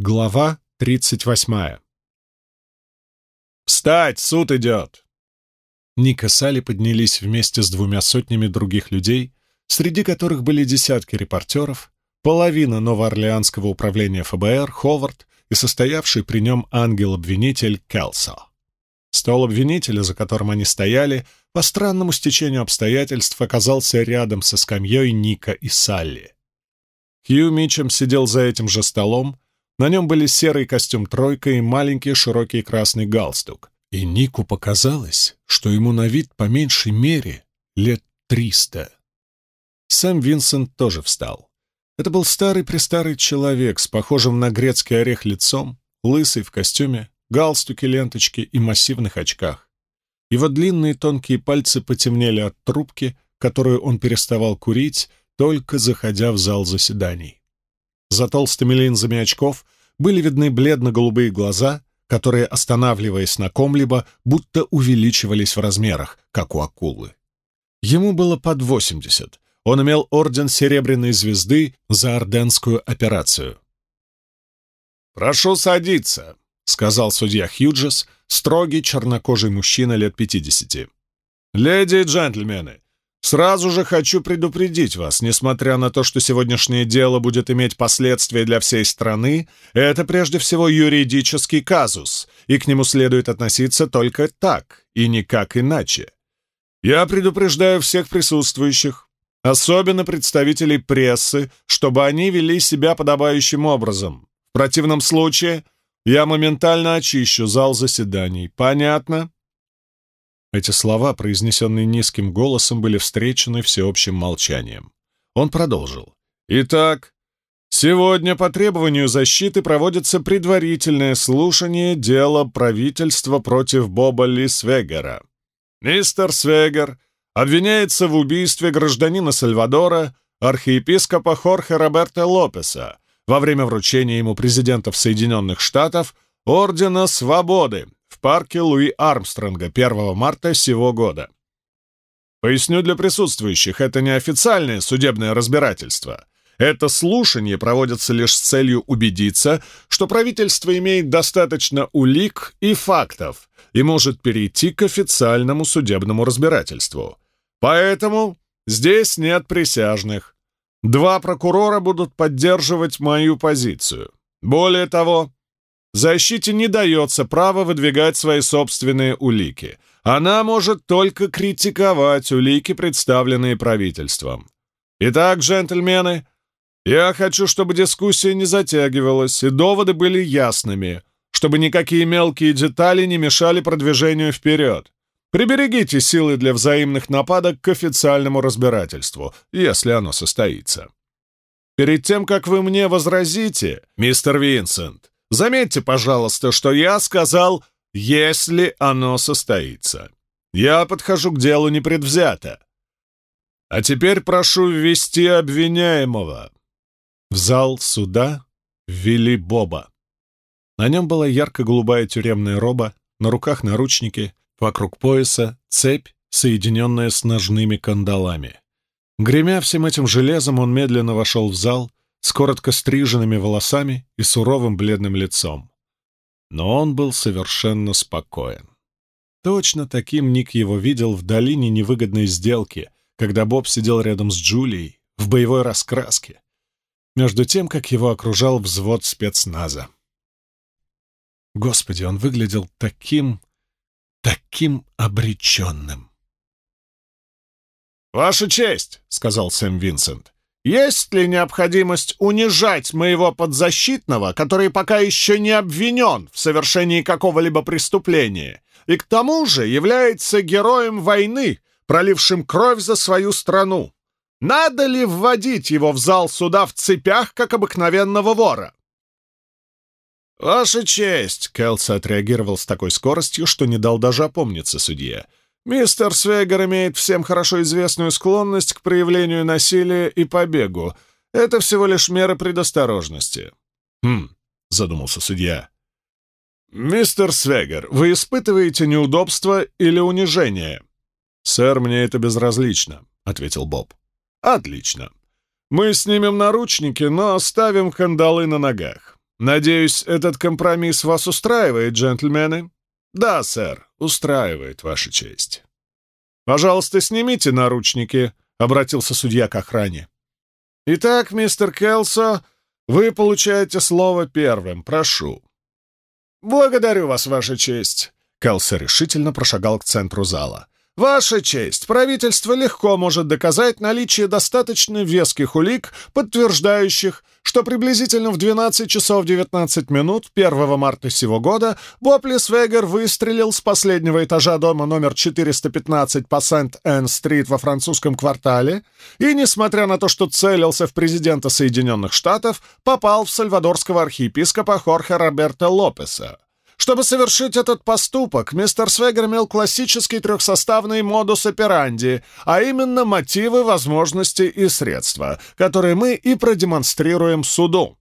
Глава 38 «Встать! Суд идет!» Ник и Салли поднялись вместе с двумя сотнями других людей, среди которых были десятки репортеров, половина новоорлеанского управления ФБР, Ховард и состоявший при нем ангел-обвинитель Келсо. Стол обвинителя, за которым они стояли, по странному стечению обстоятельств оказался рядом со скамьей Ника и Салли. Хью Мичем сидел за этим же столом, на нем были серый костюм «тройка» и маленький широкий красный галстук. И Нику показалось, что ему на вид по меньшей мере лет триста. Сэм Винсент тоже встал. Это был старый-престарый человек с похожим на грецкий орех лицом, лысый в костюме, галстуке, ленточке и массивных очках. Его длинные тонкие пальцы потемнели от трубки, которую он переставал курить, только заходя в зал заседаний. За толстыми линзами очков были видны бледно-голубые глаза, которые, останавливаясь на ком-либо, будто увеличивались в размерах, как у акулы. Ему было под восемьдесят. Он имел орден Серебряной Звезды за Орденскую операцию. «Прошу садиться», — сказал судья Хьюджес, строгий чернокожий мужчина лет пятидесяти. «Леди и джентльмены, Сразу же хочу предупредить вас, несмотря на то, что сегодняшнее дело будет иметь последствия для всей страны, это прежде всего юридический казус, и к нему следует относиться только так и никак иначе. Я предупреждаю всех присутствующих, особенно представителей прессы, чтобы они вели себя подобающим образом. В противном случае я моментально очищу зал заседаний. Понятно? Эти слова, произнесенные низким голосом, были встречены всеобщим молчанием. Он продолжил. «Итак, сегодня по требованию защиты проводится предварительное слушание дела правительства против Боба Ли Свегера. Мистер Свегер обвиняется в убийстве гражданина Сальвадора, архиепископа Хорхе Роберта Лопеса, во время вручения ему президентов Соединенных Штатов Ордена Свободы в парке Луи Армстронга 1 марта сего года. Поясню для присутствующих, это не официальное судебное разбирательство. Это слушание проводится лишь с целью убедиться, что правительство имеет достаточно улик и фактов и может перейти к официальному судебному разбирательству. Поэтому здесь нет присяжных. Два прокурора будут поддерживать мою позицию. Более того, Защите не дается право выдвигать свои собственные улики. Она может только критиковать улики, представленные правительством. Итак, джентльмены, я хочу, чтобы дискуссия не затягивалась и доводы были ясными, чтобы никакие мелкие детали не мешали продвижению вперед. Приберегите силы для взаимных нападок к официальному разбирательству, если оно состоится. Перед тем, как вы мне возразите, мистер Винсент, Заметьте, пожалуйста, что я сказал «если оно состоится». Я подхожу к делу непредвзято. А теперь прошу ввести обвиняемого. В зал суда ввели Боба. На нем была ярко-голубая тюремная роба, на руках наручники, вокруг пояса цепь, соединенная с ножными кандалами. Гремя всем этим железом, он медленно вошел в зал, с коротко стриженными волосами и суровым бледным лицом. Но он был совершенно спокоен. Точно таким Ник его видел в долине невыгодной сделки, когда Боб сидел рядом с Джулией в боевой раскраске, между тем, как его окружал взвод спецназа. Господи, он выглядел таким, таким обреченным. «Ваша честь!» — сказал Сэм Винсент. Есть ли необходимость унижать моего подзащитного, который пока еще не обвинен в совершении какого-либо преступления, и к тому же является героем войны, пролившим кровь за свою страну? Надо ли вводить его в зал суда в цепях, как обыкновенного вора? «Ваша честь!» — Келси отреагировал с такой скоростью, что не дал даже опомниться судье. Мистер Свегер имеет всем хорошо известную склонность к проявлению насилия и побегу. Это всего лишь мера предосторожности. Хм, задумался судья. «Мистер Свегер, вы испытываете неудобство или унижение?» «Сэр, мне это безразлично», — ответил Боб. «Отлично. Мы снимем наручники, но оставим кандалы на ногах. Надеюсь, этот компромисс вас устраивает, джентльмены?» «Да, сэр, устраивает, Ваша честь». «Пожалуйста, снимите наручники», — обратился судья к охране. «Итак, мистер Келсо, вы получаете слово первым. Прошу». «Благодарю вас, Ваша честь». Келсо решительно прошагал к центру зала. Ваша честь, правительство легко может доказать наличие достаточно веских улик, подтверждающих, что приблизительно в 12 часов 19 минут 1 марта сего года Бопли Свегер выстрелил с последнего этажа дома номер 415 по Сент-Энн-стрит во французском квартале и, несмотря на то, что целился в президента Соединенных Штатов, попал в сальвадорского архиепископа Хорхе Роберто Лопеса. Чтобы совершить этот поступок, мистер Свегер имел классический трехсоставный модус операнди, а именно мотивы, возможности и средства, которые мы и продемонстрируем суду.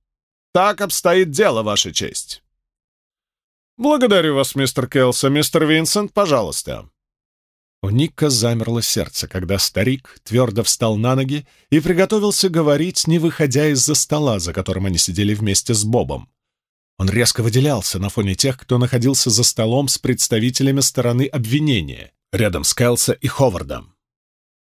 Так обстоит дело, Ваша честь. Благодарю вас, мистер Келса. Мистер Винсент, пожалуйста. У Ника замерло сердце, когда старик твердо встал на ноги и приготовился говорить, не выходя из-за стола, за которым они сидели вместе с Бобом. Он резко выделялся на фоне тех, кто находился за столом с представителями стороны обвинения, рядом с Кэлса и Ховардом.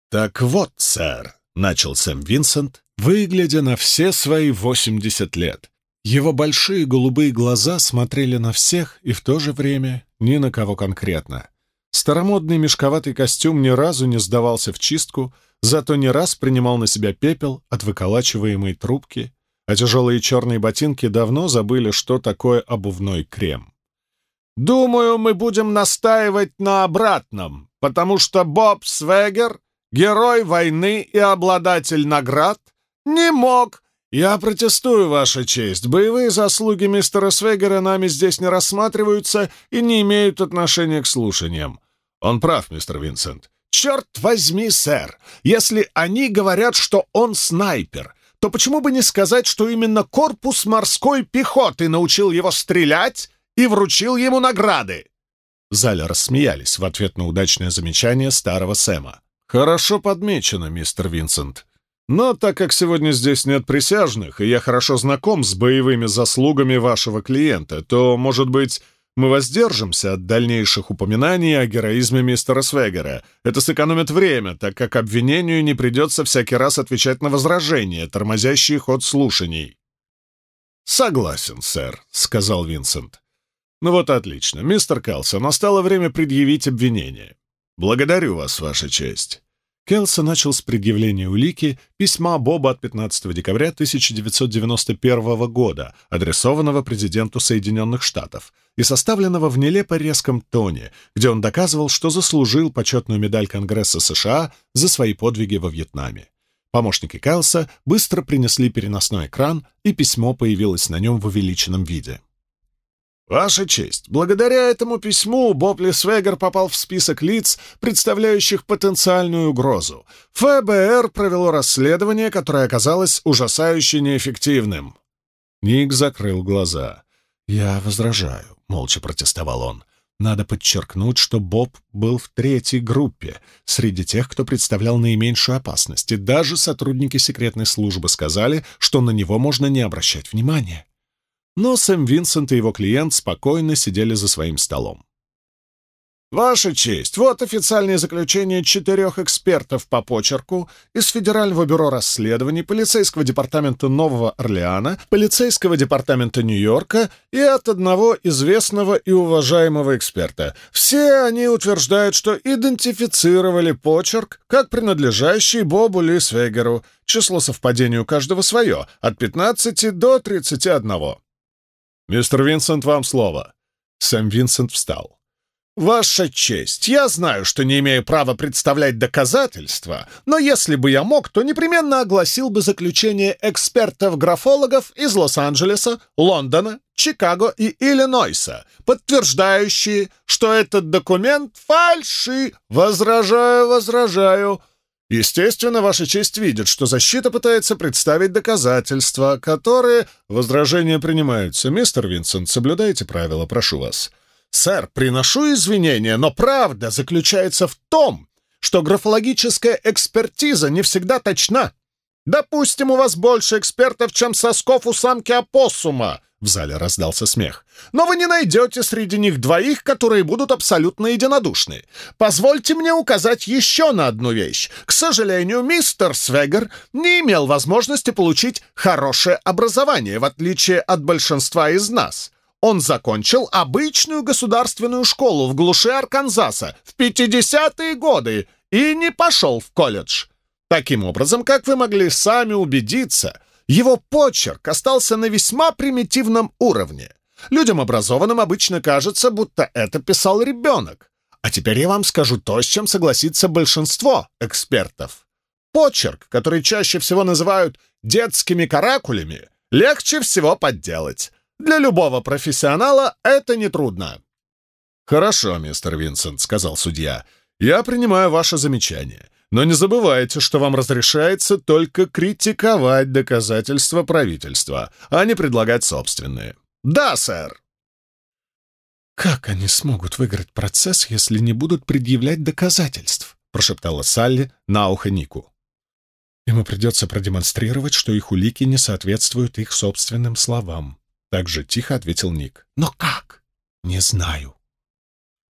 «Так вот, сэр», — начал Сэм Винсент, выглядя на все свои восемьдесят лет. Его большие голубые глаза смотрели на всех и в то же время ни на кого конкретно. Старомодный мешковатый костюм ни разу не сдавался в чистку, зато не раз принимал на себя пепел от выколачиваемой трубки а тяжелые черные ботинки давно забыли, что такое обувной крем. «Думаю, мы будем настаивать на обратном, потому что Боб Свегер, герой войны и обладатель наград, не мог...» «Я протестую, Ваша честь. Боевые заслуги мистера Свегера нами здесь не рассматриваются и не имеют отношения к слушаниям. Он прав, мистер Винсент. Черт возьми, сэр, если они говорят, что он снайпер, то почему бы не сказать, что именно корпус морской пехоты научил его стрелять и вручил ему награды?» В зале рассмеялись в ответ на удачное замечание старого Сэма. «Хорошо подмечено, мистер Винсент. Но так как сегодня здесь нет присяжных, и я хорошо знаком с боевыми заслугами вашего клиента, то, может быть, мы воздержимся от дальнейших упоминаний о героизме мистера Свегера. Это сэкономит время, так как обвинению не придется всякий раз отвечать на возражения, тормозящие ход слушаний». «Согласен, сэр», — сказал Винсент. «Ну вот отлично. Мистер Калсон, настало время предъявить обвинение. Благодарю вас, Ваша честь. Келса начал с предъявления улики письма Боба от 15 декабря 1991 года, адресованного президенту Соединенных Штатов, и составленного в нелепо резком тоне, где он доказывал, что заслужил почетную медаль Конгресса США за свои подвиги во Вьетнаме. Помощники Кайлса быстро принесли переносной экран, и письмо появилось на нем в увеличенном виде. «Ваша честь, благодаря этому письму Боб Лисвегер попал в список лиц, представляющих потенциальную угрозу. ФБР провело расследование, которое оказалось ужасающе неэффективным». Ник закрыл глаза. «Я возражаю», — молча протестовал он. «Надо подчеркнуть, что Боб был в третьей группе, среди тех, кто представлял наименьшую опасность, и даже сотрудники секретной службы сказали, что на него можно не обращать внимания» но Сэм Винсент и его клиент спокойно сидели за своим столом. «Ваша честь, вот официальное заключение четырех экспертов по почерку из Федерального бюро расследований, полицейского департамента Нового Орлеана, полицейского департамента Нью-Йорка и от одного известного и уважаемого эксперта. Все они утверждают, что идентифицировали почерк как принадлежащий Бобу Ли Свегеру. Число совпадений у каждого свое, от 15 до 31. «Мистер Винсент, вам слово». Сэм Винсент встал. «Ваша честь, я знаю, что не имею права представлять доказательства, но если бы я мог, то непременно огласил бы заключение экспертов-графологов из Лос-Анджелеса, Лондона, Чикаго и Иллинойса, подтверждающие, что этот документ фальши. Возражаю, возражаю. Естественно, Ваша честь видит, что защита пытается представить доказательства, которые... Возражения принимаются. Мистер Винсент, соблюдайте правила, прошу вас. Сэр, приношу извинения, но правда заключается в том, что графологическая экспертиза не всегда точна. Допустим, у вас больше экспертов, чем сосков у самки опоссума. В зале раздался смех. «Но вы не найдете среди них двоих, которые будут абсолютно единодушны. Позвольте мне указать еще на одну вещь. К сожалению, мистер Свегер не имел возможности получить хорошее образование, в отличие от большинства из нас. Он закончил обычную государственную школу в глуши Арканзаса в 50-е годы и не пошел в колледж. Таким образом, как вы могли сами убедиться, его почерк остался на весьма примитивном уровне. Людям образованным обычно кажется, будто это писал ребенок. А теперь я вам скажу то, с чем согласится большинство экспертов. Почерк, который чаще всего называют детскими каракулями, легче всего подделать. Для любого профессионала это нетрудно. «Хорошо, мистер Винсент», — сказал судья. «Я принимаю ваше замечание. Но не забывайте, что вам разрешается только критиковать доказательства правительства, а не предлагать собственные. Да, сэр. Как они смогут выиграть процесс, если не будут предъявлять доказательств? прошептала Салли на ухо Нику. Ему придется продемонстрировать, что их улики не соответствуют их собственным словам. Так же тихо ответил Ник. Но как? Не знаю.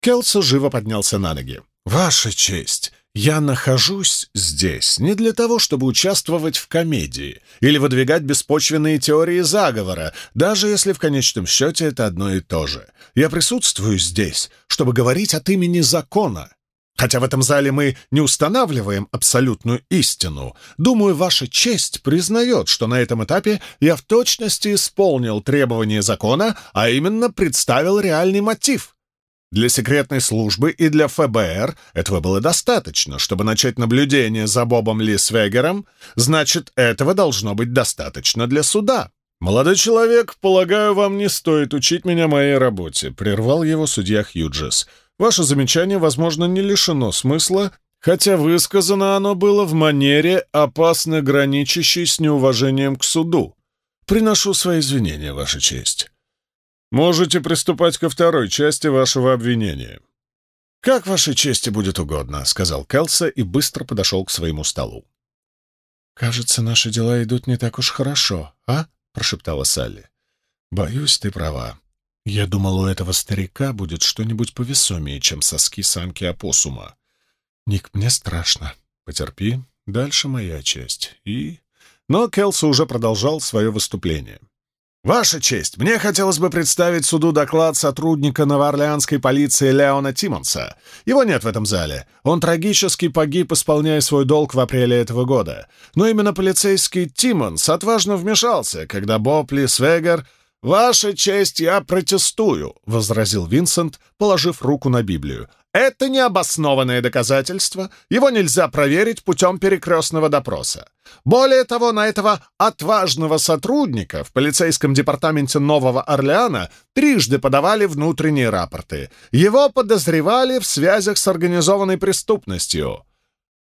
Келсо живо поднялся на ноги. «Ваша честь, я нахожусь здесь не для того, чтобы участвовать в комедии или выдвигать беспочвенные теории заговора, даже если в конечном счете это одно и то же. Я присутствую здесь, чтобы говорить от имени закона. Хотя в этом зале мы не устанавливаем абсолютную истину, думаю, ваша честь признает, что на этом этапе я в точности исполнил требования закона, а именно представил реальный мотив — для секретной службы и для ФБР этого было достаточно, чтобы начать наблюдение за Бобом Ли Свегером, значит, этого должно быть достаточно для суда. «Молодой человек, полагаю, вам не стоит учить меня моей работе», — прервал его судья Хьюджес. «Ваше замечание, возможно, не лишено смысла, хотя высказано оно было в манере, опасно граничащей с неуважением к суду. Приношу свои извинения, Ваша честь». Можете приступать ко второй части вашего обвинения. «Как вашей чести будет угодно», — сказал Келса и быстро подошел к своему столу. «Кажется, наши дела идут не так уж хорошо, а?» — прошептала Салли. «Боюсь, ты права. Я думал, у этого старика будет что-нибудь повесомее, чем соски самки опоссума. Ник, мне страшно. Потерпи, дальше моя часть. И...» Но Келса уже продолжал свое выступление. «Ваша честь, мне хотелось бы представить суду доклад сотрудника новоорлеанской полиции Леона Тиммонса. Его нет в этом зале. Он трагически погиб, исполняя свой долг в апреле этого года. Но именно полицейский Тиммонс отважно вмешался, когда Боб Свегер «Ваша честь, я протестую», — возразил Винсент, положив руку на Библию. Это необоснованное доказательство, его нельзя проверить путем перекрестного допроса. Более того, на этого отважного сотрудника в полицейском департаменте Нового Орлеана трижды подавали внутренние рапорты. Его подозревали в связях с организованной преступностью.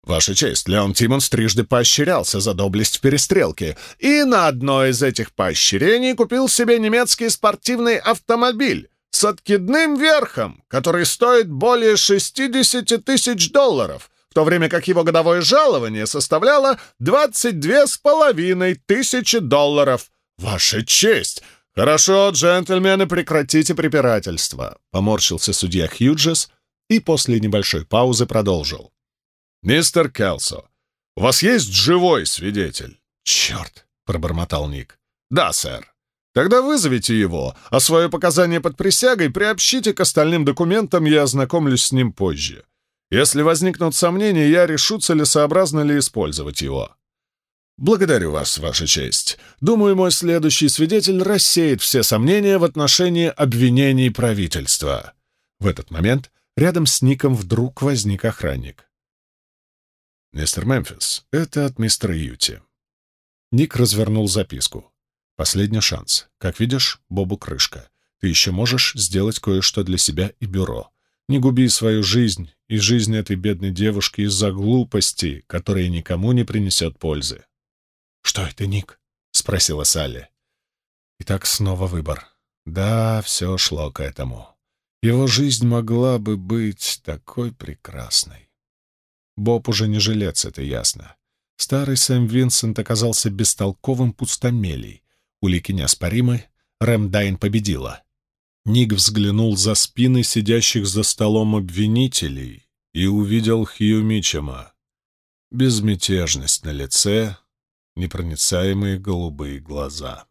Ваша честь, Леон Тимонс трижды поощрялся за доблесть в перестрелке, и на одно из этих поощрений купил себе немецкий спортивный автомобиль, с откидным верхом, который стоит более 60 тысяч долларов, в то время как его годовое жалование составляло 22 с половиной тысячи долларов. Ваша честь! Хорошо, джентльмены, прекратите препирательство, поморщился судья Хьюджес и после небольшой паузы продолжил. Мистер Келсо, у вас есть живой свидетель? Черт, пробормотал Ник. Да, сэр. Тогда вызовите его, а свое показание под присягой приобщите к остальным документам, я ознакомлюсь с ним позже. Если возникнут сомнения, я решу, целесообразно ли использовать его. Благодарю вас, Ваша честь. Думаю, мой следующий свидетель рассеет все сомнения в отношении обвинений правительства. В этот момент рядом с Ником вдруг возник охранник. «Мистер Мемфис, это от мистера Юти». Ник развернул записку. Последний шанс. Как видишь, Бобу крышка. Ты еще можешь сделать кое-что для себя и бюро. Не губи свою жизнь и жизнь этой бедной девушки из-за глупости, которая никому не принесет пользы. «Что это, Ник?» — спросила Салли. Итак, снова выбор. Да, все шло к этому. Его жизнь могла бы быть такой прекрасной. Боб уже не жилец, это ясно. Старый Сэм Винсент оказался бестолковым пустомелей, Улики неоспоримы, Рэмдайн победила. Ник взглянул за спины сидящих за столом обвинителей и увидел Хью Мичема. Безмятежность на лице, непроницаемые голубые глаза.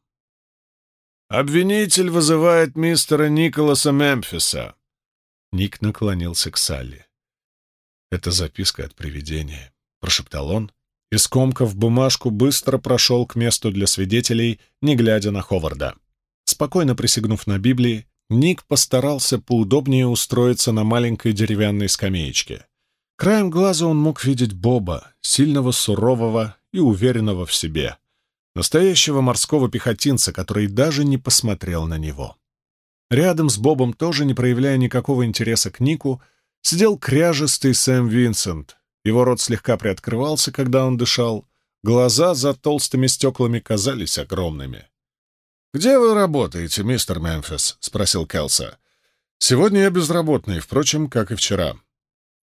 «Обвинитель вызывает мистера Николаса Мемфиса». Ник наклонился к Салли. «Это записка от привидения», — прошептал он, и, скомкав бумажку, быстро прошел к месту для свидетелей, не глядя на Ховарда. Спокойно присягнув на Библии, Ник постарался поудобнее устроиться на маленькой деревянной скамеечке. Краем глаза он мог видеть Боба, сильного, сурового и уверенного в себе. Настоящего морского пехотинца, который даже не посмотрел на него. Рядом с Бобом, тоже не проявляя никакого интереса к Нику, сидел кряжестый Сэм Винсент. Его рот слегка приоткрывался, когда он дышал. Глаза за толстыми стеклами казались огромными. «Где вы работаете, мистер Мемфис?» — спросил Келса. «Сегодня я безработный, впрочем, как и вчера».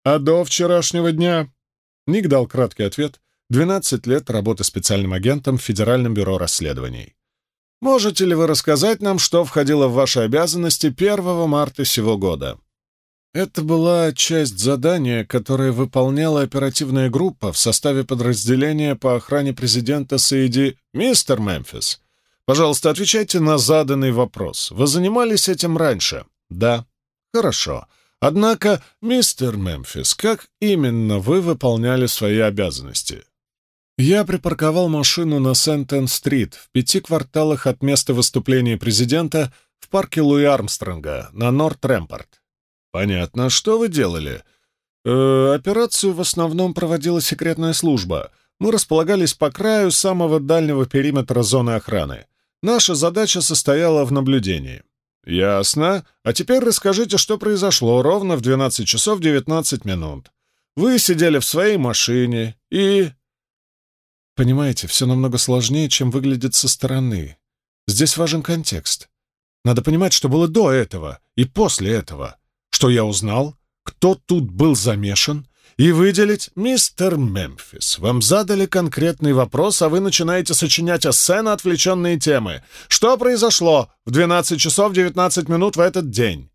«А до вчерашнего дня?» Ник дал краткий ответ. «Двенадцать лет работы специальным агентом в Федеральном бюро расследований». «Можете ли вы рассказать нам, что входило в ваши обязанности 1 марта сего года?» Это была часть задания, которое выполняла оперативная группа в составе подразделения по охране президента Саиди «Мистер Мемфис», Пожалуйста, отвечайте на заданный вопрос. Вы занимались этим раньше? Да. Хорошо. Однако, мистер Мемфис, как именно вы выполняли свои обязанности? Я припарковал машину на Сент-Энн-стрит в пяти кварталах от места выступления президента в парке Луи Армстронга на Норт-Рэмпорт. Понятно. Что вы делали? Э, операцию в основном проводила секретная служба. Мы располагались по краю самого дальнего периметра зоны охраны. Наша задача состояла в наблюдении. Ясно. А теперь расскажите, что произошло ровно в 12 часов 19 минут. Вы сидели в своей машине и... Понимаете, все намного сложнее, чем выглядит со стороны. Здесь важен контекст. Надо понимать, что было до этого и после этого. Что я узнал, кто тут был замешан, и выделить «Мистер Мемфис». Вам задали конкретный вопрос, а вы начинаете сочинять эссе на отвлеченные темы. Что произошло в 12 часов 19 минут в этот день?»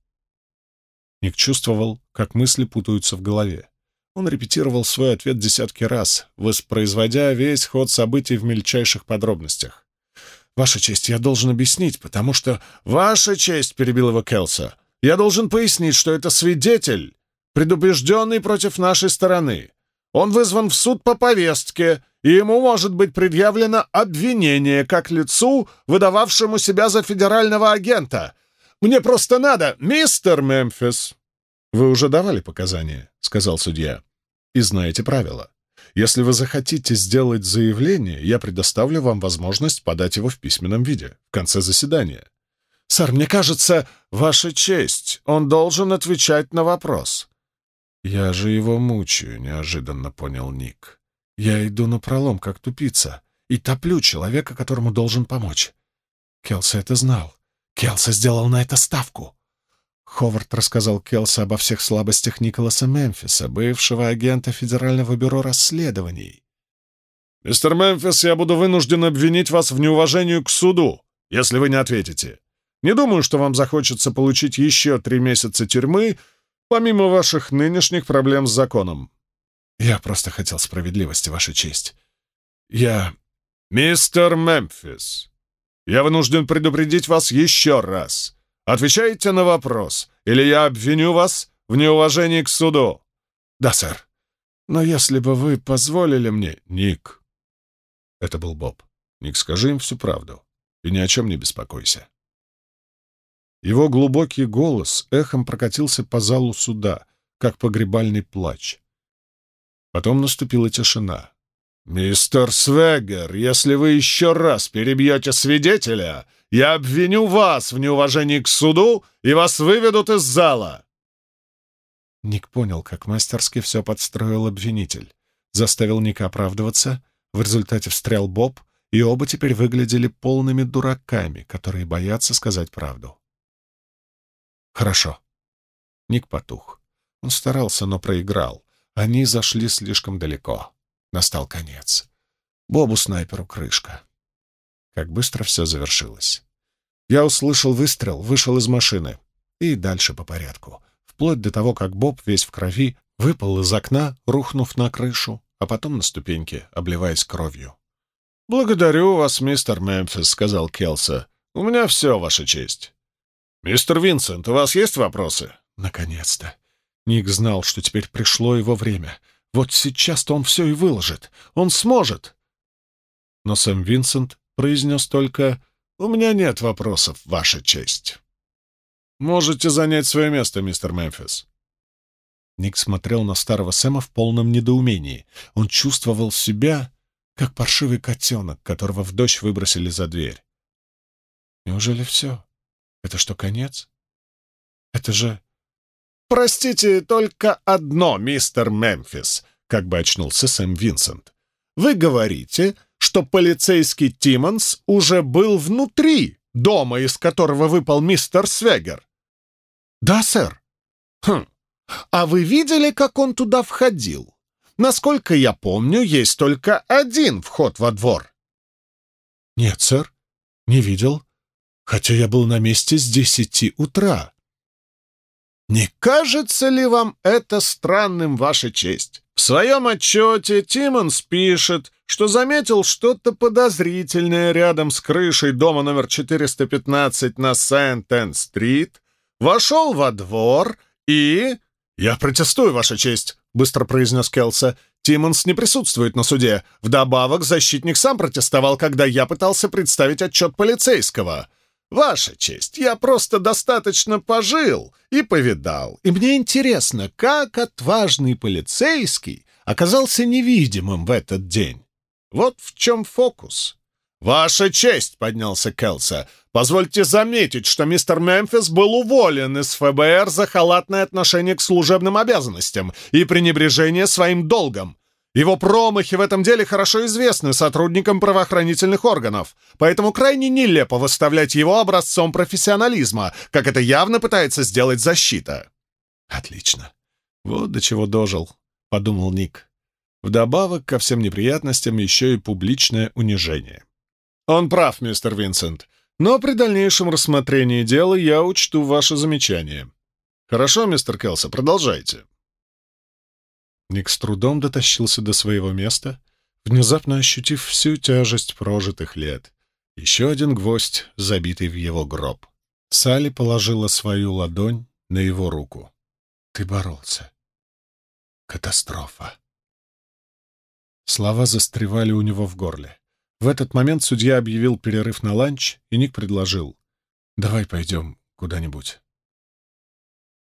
Ник чувствовал, как мысли путаются в голове. Он репетировал свой ответ десятки раз, воспроизводя весь ход событий в мельчайших подробностях. «Ваша честь, я должен объяснить, потому что...» «Ваша честь!» — перебил его Келса. «Я должен пояснить, что это свидетель, предупрежденный против нашей стороны. Он вызван в суд по повестке, и ему может быть предъявлено обвинение как лицу, выдававшему себя за федерального агента. Мне просто надо, мистер Мемфис!» «Вы уже давали показания», — сказал судья. «И знаете правила. Если вы захотите сделать заявление, я предоставлю вам возможность подать его в письменном виде в конце заседания». «Сэр, мне кажется, ваша честь, он должен отвечать на вопрос. «Я же его мучаю», — неожиданно понял Ник. «Я иду на пролом, как тупица, и топлю человека, которому должен помочь». Келса это знал. Келса сделал на это ставку. Ховард рассказал Келса обо всех слабостях Николаса Мемфиса, бывшего агента Федерального бюро расследований. «Мистер Мемфис, я буду вынужден обвинить вас в неуважении к суду, если вы не ответите. Не думаю, что вам захочется получить еще три месяца тюрьмы помимо ваших нынешних проблем с законом. Я просто хотел справедливости, Ваша честь. Я... Мистер Мемфис, я вынужден предупредить вас еще раз. Отвечайте на вопрос, или я обвиню вас в неуважении к суду. Да, сэр. Но если бы вы позволили мне... Ник. Это был Боб. Ник, скажи им всю правду. И ни о чем не беспокойся. Его глубокий голос эхом прокатился по залу суда, как погребальный плач. Потом наступила тишина. «Мистер Свегер, если вы еще раз перебьете свидетеля, я обвиню вас в неуважении к суду, и вас выведут из зала!» Ник понял, как мастерски все подстроил обвинитель. Заставил Ника оправдываться, в результате встрял Боб, и оба теперь выглядели полными дураками, которые боятся сказать правду. «Хорошо». Ник потух. Он старался, но проиграл. Они зашли слишком далеко. Настал конец. Бобу снайперу крышка. Как быстро все завершилось. Я услышал выстрел, вышел из машины. И дальше по порядку. Вплоть до того, как Боб, весь в крови, выпал из окна, рухнув на крышу, а потом на ступеньки, обливаясь кровью. «Благодарю вас, мистер Мемфис», — сказал Келса. «У меня все, Ваша честь». «Мистер Винсент, у вас есть вопросы?» Наконец-то. Ник знал, что теперь пришло его время. Вот сейчас-то он все и выложит. Он сможет. Но Сэм Винсент произнес только «У меня нет вопросов, Ваша честь». «Можете занять свое место, мистер Мемфис». Ник смотрел на старого Сэма в полном недоумении. Он чувствовал себя, как паршивый котенок, которого в дождь выбросили за дверь. Неужели все? Это что, конец? Это же... «Простите, только одно, мистер Мемфис», — как бы очнулся Сэм Винсент. «Вы говорите, что полицейский Тиммонс уже был внутри дома, из которого выпал мистер Свегер?» «Да, сэр». «Хм. А вы видели, как он туда входил? Насколько я помню, есть только один вход во двор». «Нет, сэр, не видел, хотя я был на месте с десяти утра». «Не кажется ли вам это странным, Ваша честь? В своем отчете Тиммонс пишет, что заметил что-то подозрительное рядом с крышей дома номер 415 на Сент-Энн-стрит, вошел во двор и...» «Я протестую, Ваша честь», — быстро произнес Келса. «Тиммонс не присутствует на суде. Вдобавок, защитник сам протестовал, когда я пытался представить отчет полицейского». «Ваша честь, я просто достаточно пожил и повидал, и мне интересно, как отважный полицейский оказался невидимым в этот день. Вот в чем фокус». «Ваша честь!» — поднялся Келса. «Позвольте заметить, что мистер Мемфис был уволен из ФБР за халатное отношение к служебным обязанностям и пренебрежение своим долгом. Его промахи в этом деле хорошо известны сотрудникам правоохранительных органов, поэтому крайне нелепо выставлять его образцом профессионализма, как это явно пытается сделать защита». «Отлично. Вот до чего дожил», — подумал Ник. Вдобавок ко всем неприятностям еще и публичное унижение. «Он прав, мистер Винсент, но при дальнейшем рассмотрении дела я учту ваше замечание. Хорошо, мистер Келса, продолжайте». Ник с трудом дотащился до своего места, внезапно ощутив всю тяжесть прожитых лет. Еще один гвоздь, забитый в его гроб. Салли положила свою ладонь на его руку. «Ты боролся. Катастрофа». Слова застревали у него в горле. В этот момент судья объявил перерыв на ланч, и Ник предложил. «Давай пойдем куда-нибудь».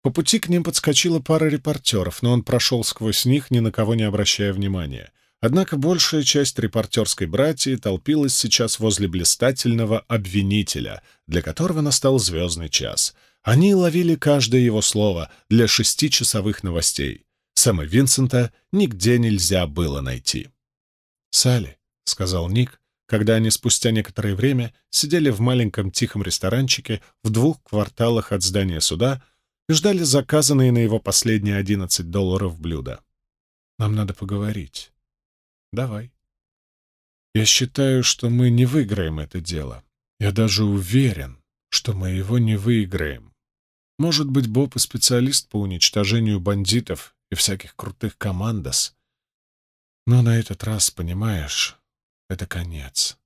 По пути к ним подскочила пара репортеров, но он прошел сквозь них, ни на кого не обращая внимания. Однако большая часть репортерской братьи толпилась сейчас возле блистательного обвинителя, для которого настал звездный час. Они ловили каждое его слово для шестичасовых новостей. Сэма Винсента нигде нельзя было найти. «Салли», — сказал Ник, когда они спустя некоторое время сидели в маленьком тихом ресторанчике в двух кварталах от здания суда, и ждали заказанные на его последние одиннадцать долларов блюда. Нам надо поговорить. Давай. Я считаю, что мы не выиграем это дело. Я даже уверен, что мы его не выиграем. Может быть, Боб и специалист по уничтожению бандитов и всяких крутых командос. Но на этот раз, понимаешь, это конец.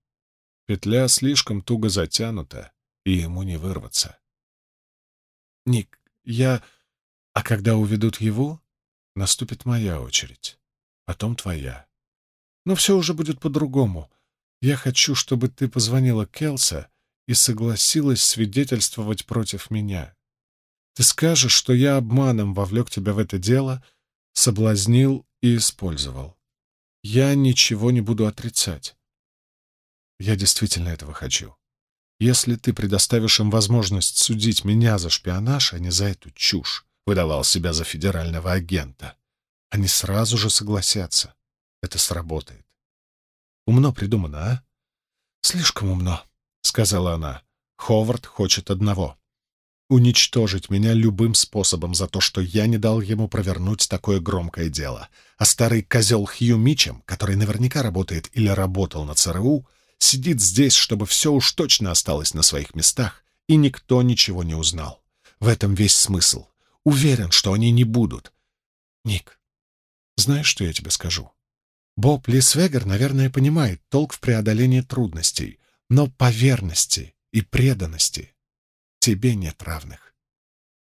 Петля слишком туго затянута, и ему не вырваться. Ник, я... А когда уведут его, наступит моя очередь, потом твоя. Но все уже будет по-другому. Я хочу, чтобы ты позвонила Келса и согласилась свидетельствовать против меня. Ты скажешь, что я обманом вовлек тебя в это дело, соблазнил и использовал. Я ничего не буду отрицать. Я действительно этого хочу. Если ты предоставишь им возможность судить меня за шпионаж, а не за эту чушь, выдавал себя за федерального агента, они сразу же согласятся. Это сработает. Умно придумано, а? Слишком умно, сказала она. Ховард хочет одного — уничтожить меня любым способом за то, что я не дал ему провернуть такое громкое дело. А старый козел Хью Мичем, который наверняка работает или работал на ЦРУ, сидит здесь, чтобы все уж точно осталось на своих местах, и никто ничего не узнал. В этом весь смысл. Уверен, что они не будут. Ник, знаешь, что я тебе скажу? Боб Лисвегер, наверное, понимает толк в преодолении трудностей, но по верности и преданности тебе нет равных.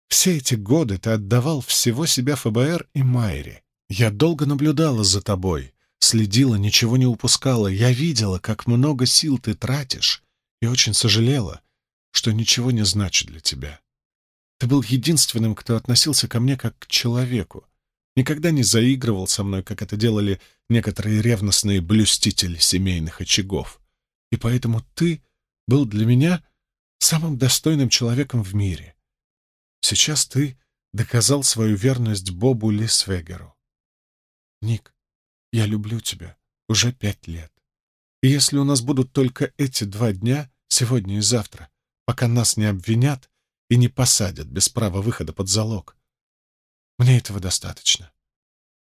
Все эти годы ты отдавал всего себя ФБР и Майре. Я долго наблюдала за тобой, следила, ничего не упускала. Я видела, как много сил ты тратишь, и очень сожалела, что ничего не значит для тебя. Ты был единственным, кто относился ко мне как к человеку, никогда не заигрывал со мной, как это делали некоторые ревностные блюстители семейных очагов. И поэтому ты был для меня самым достойным человеком в мире. Сейчас ты доказал свою верность Бобу Лисвегеру. Ник, я люблю тебя уже пять лет. И если у нас будут только эти два дня, сегодня и завтра, пока нас не обвинят и не посадят без права выхода под залог, мне этого достаточно.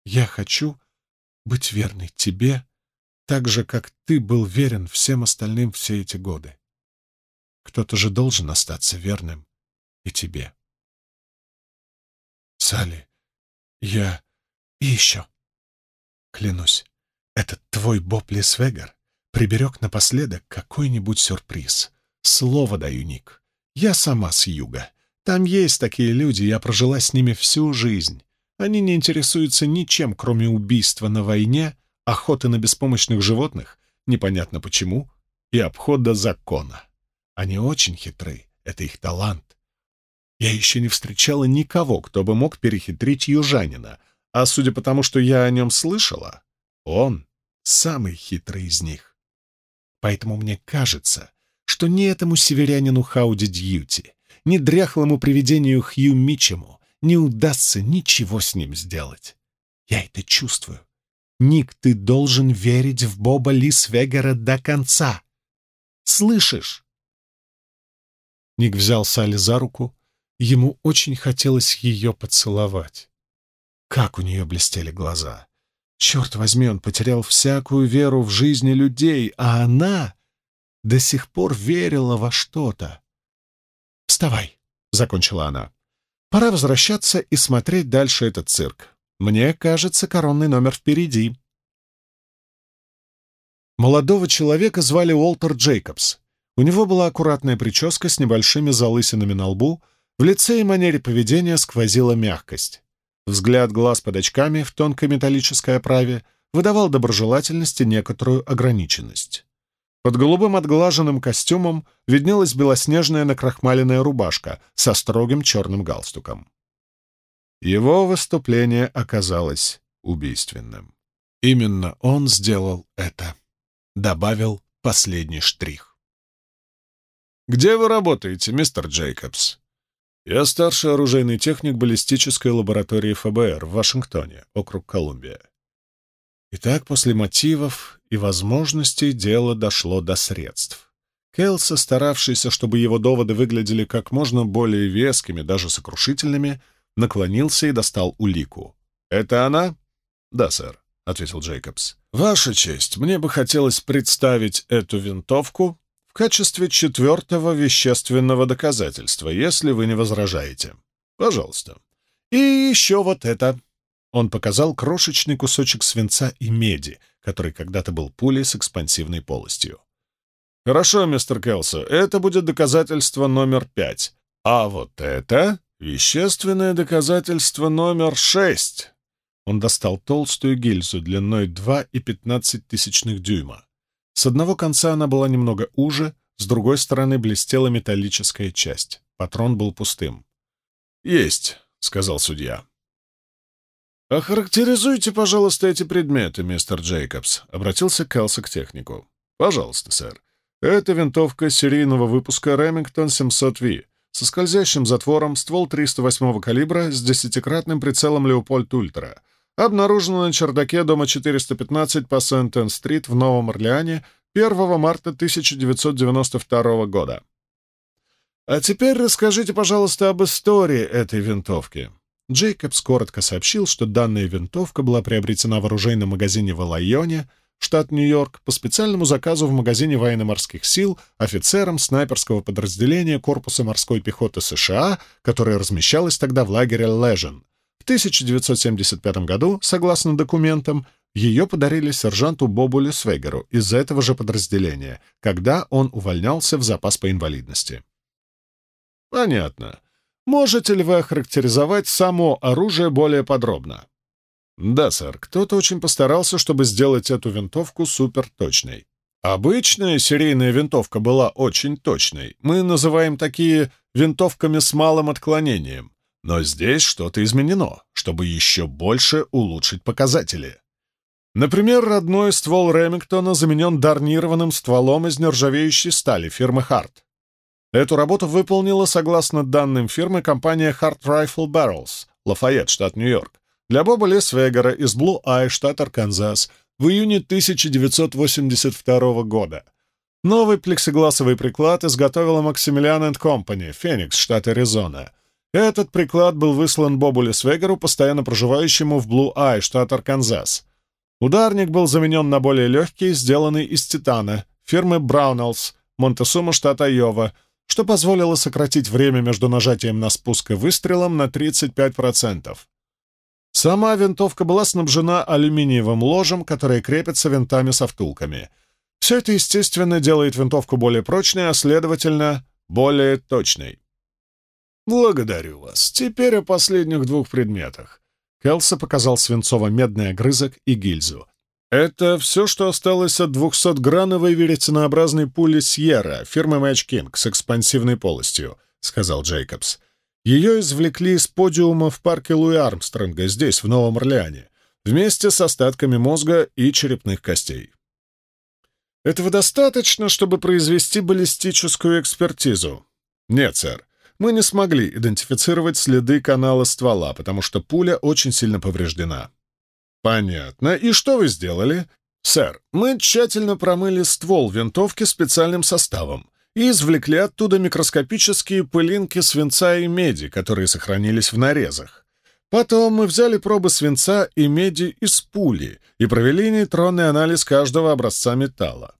Я хочу быть верной тебе, так же, как ты был верен всем остальным все эти годы. Кто-то же должен остаться верным и тебе. Салли, я... И еще. Клянусь, этот твой Боб Лисвегер приберег напоследок какой-нибудь сюрприз. Слово даю, Ник. Я сама с юга. Там есть такие люди, я прожила с ними всю жизнь. Они не интересуются ничем, кроме убийства на войне, охоты на беспомощных животных, непонятно почему, и обхода закона. Они очень хитры, это их талант. Я еще не встречала никого, кто бы мог перехитрить южанина, а судя по тому, что я о нем слышала, он самый хитрый из них. Поэтому мне кажется, что ни этому северянину Хауди Дьюти, ни дряхлому привидению Хью Мичему не удастся ничего с ним сделать. Я это чувствую. Ник, ты должен верить в Боба Лисвегера до конца. Слышишь? Ник взял Салли за руку. Ему очень хотелось ее поцеловать. Как у нее блестели глаза. Черт возьми, он потерял всякую веру в жизни людей, а она до сих пор верила во что-то. «Вставай», — закончила она. «Пора возвращаться и смотреть дальше этот цирк. Мне кажется, коронный номер впереди». Молодого человека звали Уолтер Джейкобс. У него была аккуратная прическа с небольшими залысинами на лбу, в лице и манере поведения сквозила мягкость. Взгляд глаз под очками в тонкой металлической оправе выдавал доброжелательность и некоторую ограниченность. Под голубым отглаженным костюмом виднелась белоснежная накрахмаленная рубашка со строгим черным галстуком. Его выступление оказалось убийственным. Именно он сделал это. Добавил последний штрих. «Где вы работаете, мистер Джейкобс?» «Я старший оружейный техник баллистической лаборатории ФБР в Вашингтоне, округ Колумбия». Итак, после мотивов и возможностей дело дошло до средств. Келса, старавшийся, чтобы его доводы выглядели как можно более вескими, даже сокрушительными, наклонился и достал улику. «Это она?» «Да, сэр», — ответил Джейкобс. «Ваша честь, мне бы хотелось представить эту винтовку качестве четвертого вещественного доказательства, если вы не возражаете. Пожалуйста. И еще вот это. Он показал крошечный кусочек свинца и меди, который когда-то был пулей с экспансивной полостью. Хорошо, мистер Келсо, это будет доказательство номер пять. А вот это вещественное доказательство номер шесть. Он достал толстую гильзу длиной 2,15 тысячных дюйма. С одного конца она была немного уже, с другой стороны блестела металлическая часть. Патрон был пустым. «Есть», — сказал судья. «Охарактеризуйте, пожалуйста, эти предметы, мистер Джейкобс», — обратился Кэлса к технику. «Пожалуйста, сэр. Это винтовка серийного выпуска Remington 700V со скользящим затвором, ствол 308 калибра с десятикратным прицелом Леопольд Ультра, обнаружено на чердаке дома 415 по Сент-Энн-стрит в Новом Орлеане 1 марта 1992 года. А теперь расскажите, пожалуйста, об истории этой винтовки. Джейкобс коротко сообщил, что данная винтовка была приобретена в оружейном магазине в Элайоне штат Нью-Йорк, по специальному заказу в магазине военно-морских сил офицерам снайперского подразделения Корпуса морской пехоты США, которое размещалось тогда в лагере Лежен. В 1975 году, согласно документам, ее подарили сержанту Бобу Лесвегеру из этого же подразделения, когда он увольнялся в запас по инвалидности. Понятно. Можете ли вы охарактеризовать само оружие более подробно? Да, сэр, кто-то очень постарался, чтобы сделать эту винтовку суперточной. Обычная серийная винтовка была очень точной. Мы называем такие винтовками с малым отклонением. Но здесь что-то изменено, чтобы еще больше улучшить показатели. Например, родной ствол Ремингтона заменен дарнированным стволом из нержавеющей стали фирмы Харт. Эту работу выполнила, согласно данным фирмы, компания Hart Rifle Barrels, Лафайет, штат Нью-Йорк, для Боба Лесвегера из Blue Eye, штат Арканзас, в июне 1982 года. Новый плексигласовый приклад изготовила Maximilian Company, Феникс, штат Аризона. Этот приклад был выслан Бобу Лесвегеру, постоянно проживающему в Eye, штат Арканзас. Ударник был заменен на более легкий, сделанный из титана, фирмы Brownells, Монтесума, штат Айова, что позволило сократить время между нажатием на спуск и выстрелом на 35%. Сама винтовка была снабжена алюминиевым ложем, которое крепится винтами со втулками. Все это, естественно, делает винтовку более прочной, а, следовательно, более точной. «Благодарю вас. Теперь о последних двух предметах». Келса показал свинцово-медный огрызок и гильзу. Это все, что осталось от 200-грановой веретенообразной пули Сьерра фирмы Match King с экспансивной полостью, сказал Джейкобс. Ее извлекли из подиума в парке Луи Армстронга здесь, в Новом Орлеане, вместе с остатками мозга и черепных костей. Этого достаточно, чтобы произвести баллистическую экспертизу? Нет, сэр. Мы не смогли идентифицировать следы канала ствола, потому что пуля очень сильно повреждена. «Понятно. И что вы сделали?» «Сэр, мы тщательно промыли ствол винтовки специальным составом и извлекли оттуда микроскопические пылинки свинца и меди, которые сохранились в нарезах. Потом мы взяли пробы свинца и меди из пули и провели нейтронный анализ каждого образца металла.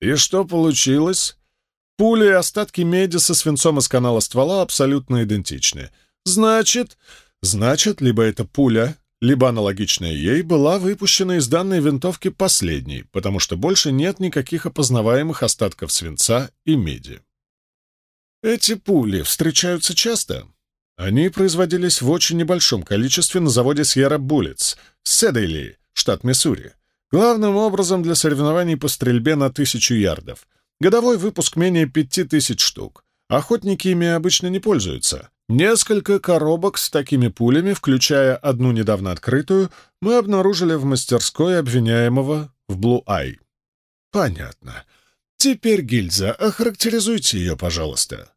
И что получилось? Пули и остатки меди со свинцом из канала ствола абсолютно идентичны. Значит, значит, либо это пуля либо аналогичная ей, была выпущена из данной винтовки последней, потому что больше нет никаких опознаваемых остатков свинца и меди. Эти пули встречаются часто. Они производились в очень небольшом количестве на заводе Sierra Bullets, Седейли, штат Миссури, главным образом для соревнований по стрельбе на тысячу ярдов. Годовой выпуск менее пяти тысяч штук. Охотники ими обычно не пользуются. Несколько коробок с такими пулями, включая одну недавно открытую, мы обнаружили в мастерской обвиняемого в Eye. Понятно. Теперь гильза. Охарактеризуйте ее, пожалуйста.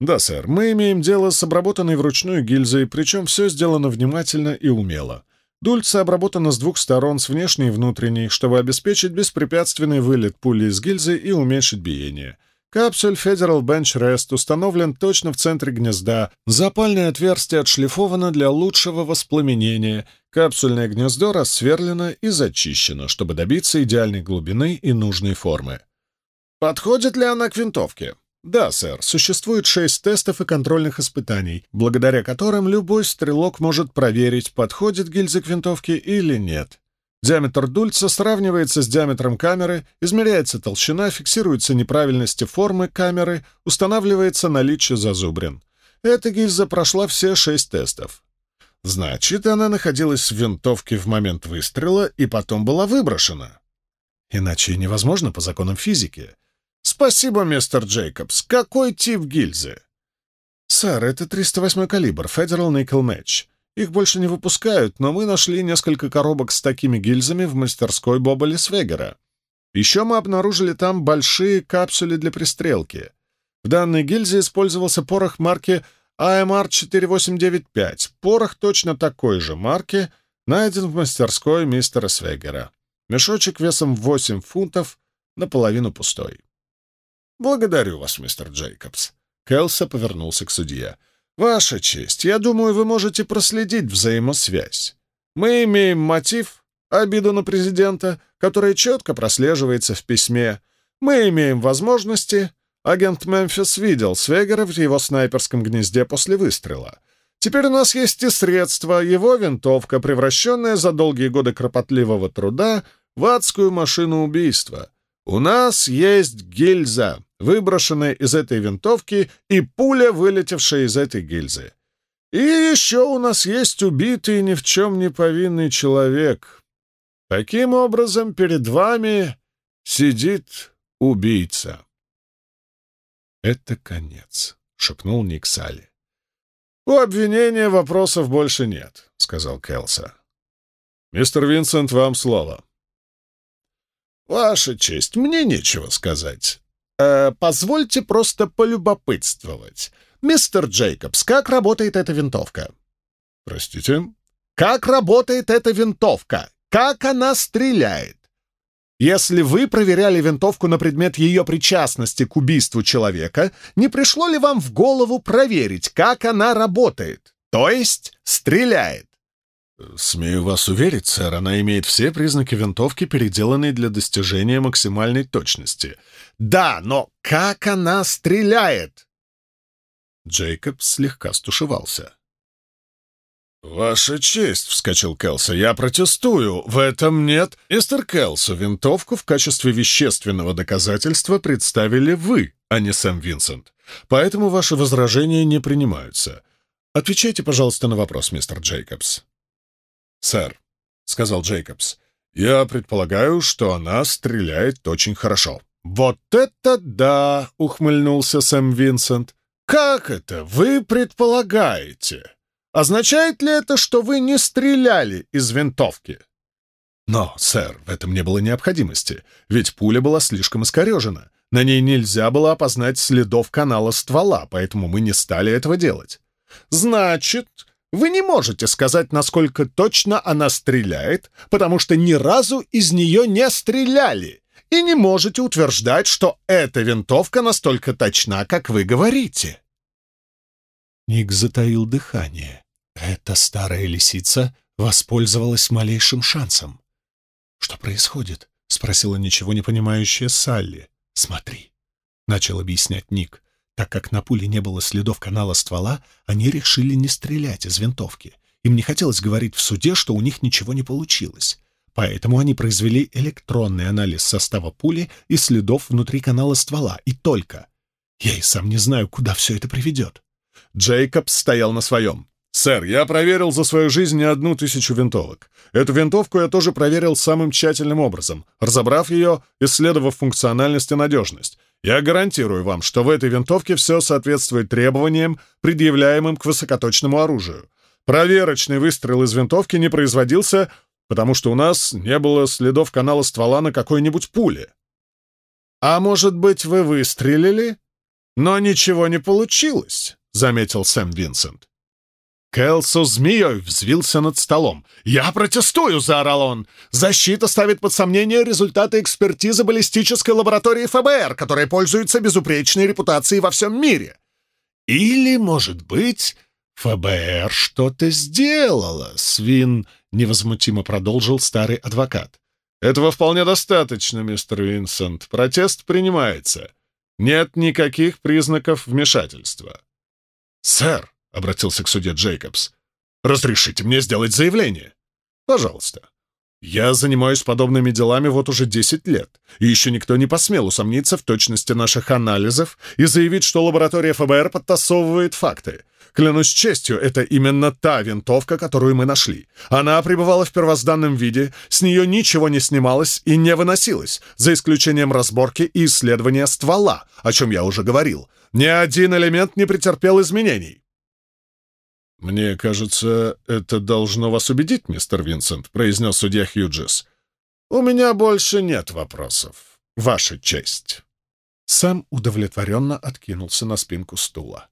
Да, сэр, мы имеем дело с обработанной вручную гильзой, причем все сделано внимательно и умело. Дульца обработана с двух сторон, с внешней и внутренней, чтобы обеспечить беспрепятственный вылет пули из гильзы и уменьшить биение. Капсуль Federal Bench Rest установлен точно в центре гнезда. Запальное отверстие отшлифовано для лучшего воспламенения. Капсульное гнездо рассверлено и зачищено, чтобы добиться идеальной глубины и нужной формы. Подходит ли она к винтовке? Да, сэр, существует шесть тестов и контрольных испытаний, благодаря которым любой стрелок может проверить, подходит гильза к винтовке или нет. Диаметр дульца сравнивается с диаметром камеры, измеряется толщина, фиксируются неправильности формы камеры, устанавливается наличие зазубрин. Эта гильза прошла все шесть тестов. Значит, она находилась в винтовке в момент выстрела и потом была выброшена. Иначе невозможно по законам физики. Спасибо, мистер Джейкобс. Какой тип гильзы? Сэр, это 308 калибр, Federal Nickel Match. Их больше не выпускают, но мы нашли несколько коробок с такими гильзами в мастерской Боба Лисвегера. Еще мы обнаружили там большие капсули для пристрелки. В данной гильзе использовался порох марки AMR 4895. Порох точно такой же марки найден в мастерской мистера Свегера. Мешочек весом 8 фунтов, наполовину пустой. «Благодарю вас, мистер Джейкобс». Келса повернулся к судье. «Ваша честь, я думаю, вы можете проследить взаимосвязь. Мы имеем мотив, обиду на президента, которая четко прослеживается в письме. Мы имеем возможности... Агент Мемфис видел Свегера в его снайперском гнезде после выстрела. Теперь у нас есть и средства, его винтовка, превращенная за долгие годы кропотливого труда в адскую машину убийства. У нас есть гильза, выброшенная из этой винтовки, и пуля, вылетевшая из этой гильзы. И еще у нас есть убитый ни в чем не повинный человек. Таким образом, перед вами сидит убийца. «Это конец», — шепнул Ник Салли. «У обвинения вопросов больше нет», — сказал Келса. «Мистер Винсент, вам слово». «Ваша честь, мне нечего сказать. Э, позвольте просто полюбопытствовать. «Мистер Джейкобс, как работает эта винтовка?» «Простите?» «Как работает эта винтовка? Как она стреляет?» Если вы проверяли винтовку на предмет ее причастности к убийству человека, не пришло ли вам в голову проверить, как она работает? То есть стреляет? Смею вас уверить, сэр, она имеет все признаки винтовки, переделанной для достижения максимальной точности. Да, но как она стреляет? Джейкоб слегка стушевался. «Ваша честь!» — вскочил Келса. «Я протестую! В этом нет...» «Мистер Келсу, винтовку в качестве вещественного доказательства представили вы, а не сам Винсент. Поэтому ваши возражения не принимаются. Отвечайте, пожалуйста, на вопрос, мистер Джейкобс». «Сэр», — сказал Джейкобс, — «я предполагаю, что она стреляет очень хорошо». «Вот это да!» — ухмыльнулся Сэм Винсент. «Как это вы предполагаете? Означает ли это, что вы не стреляли из винтовки?» «Но, сэр, в этом не было необходимости, ведь пуля была слишком искорежена. На ней нельзя было опознать следов канала ствола, поэтому мы не стали этого делать». «Значит, вы не можете сказать, насколько точно она стреляет, потому что ни разу из нее не стреляли, и не можете утверждать, что эта винтовка настолько точна, как вы говорите». Ник затаил дыхание. Эта старая лисица воспользовалась малейшим шансом. «Что происходит?» — спросила ничего не понимающая Салли. «Смотри», — начал объяснять Ник. Так как на пуле не было следов канала ствола, они решили не стрелять из винтовки. Им не хотелось говорить в суде, что у них ничего не получилось. Поэтому они произвели электронный анализ состава пули и следов внутри канала ствола, и только. Я и сам не знаю, куда все это приведет. Джейкобс стоял на своем. «Сэр, я проверил за свою жизнь не одну тысячу винтовок. Эту винтовку я тоже проверил самым тщательным образом, разобрав ее, исследовав функциональность и надежность. Я гарантирую вам, что в этой винтовке все соответствует требованиям, предъявляемым к высокоточному оружию. Проверочный выстрел из винтовки не производился потому что у нас не было следов канала ствола на какой-нибудь пуле. «А может быть, вы выстрелили, но ничего не получилось?» — заметил Сэм Винсент. Кэлсо змеей взвился над столом. «Я протестую!» — заорал он. «Защита ставит под сомнение результаты экспертизы баллистической лаборатории ФБР, которая пользуется безупречной репутацией во всем мире. Или, может быть, ФБР что-то сделало, свин невозмутимо продолжил старый адвокат. «Этого вполне достаточно, мистер Винсент. Протест принимается. Нет никаких признаков вмешательства». «Сэр», — обратился к суде Джейкобс, — «разрешите мне сделать заявление?» «Пожалуйста». «Я занимаюсь подобными делами вот уже 10 лет, и еще никто не посмел усомниться в точности наших анализов и заявить, что лаборатория ФБР подтасовывает факты. Клянусь честью, это именно та винтовка, которую мы нашли. Она пребывала в первозданном виде, с нее ничего не снималось и не выносилось, за исключением разборки и исследования ствола, о чем я уже говорил. Ни один элемент не претерпел изменений. «Мне кажется, это должно вас убедить, мистер Винсент», — произнес судья Хьюджес. «У меня больше нет вопросов, Ваша честь». Сам удовлетворенно откинулся на спинку стула.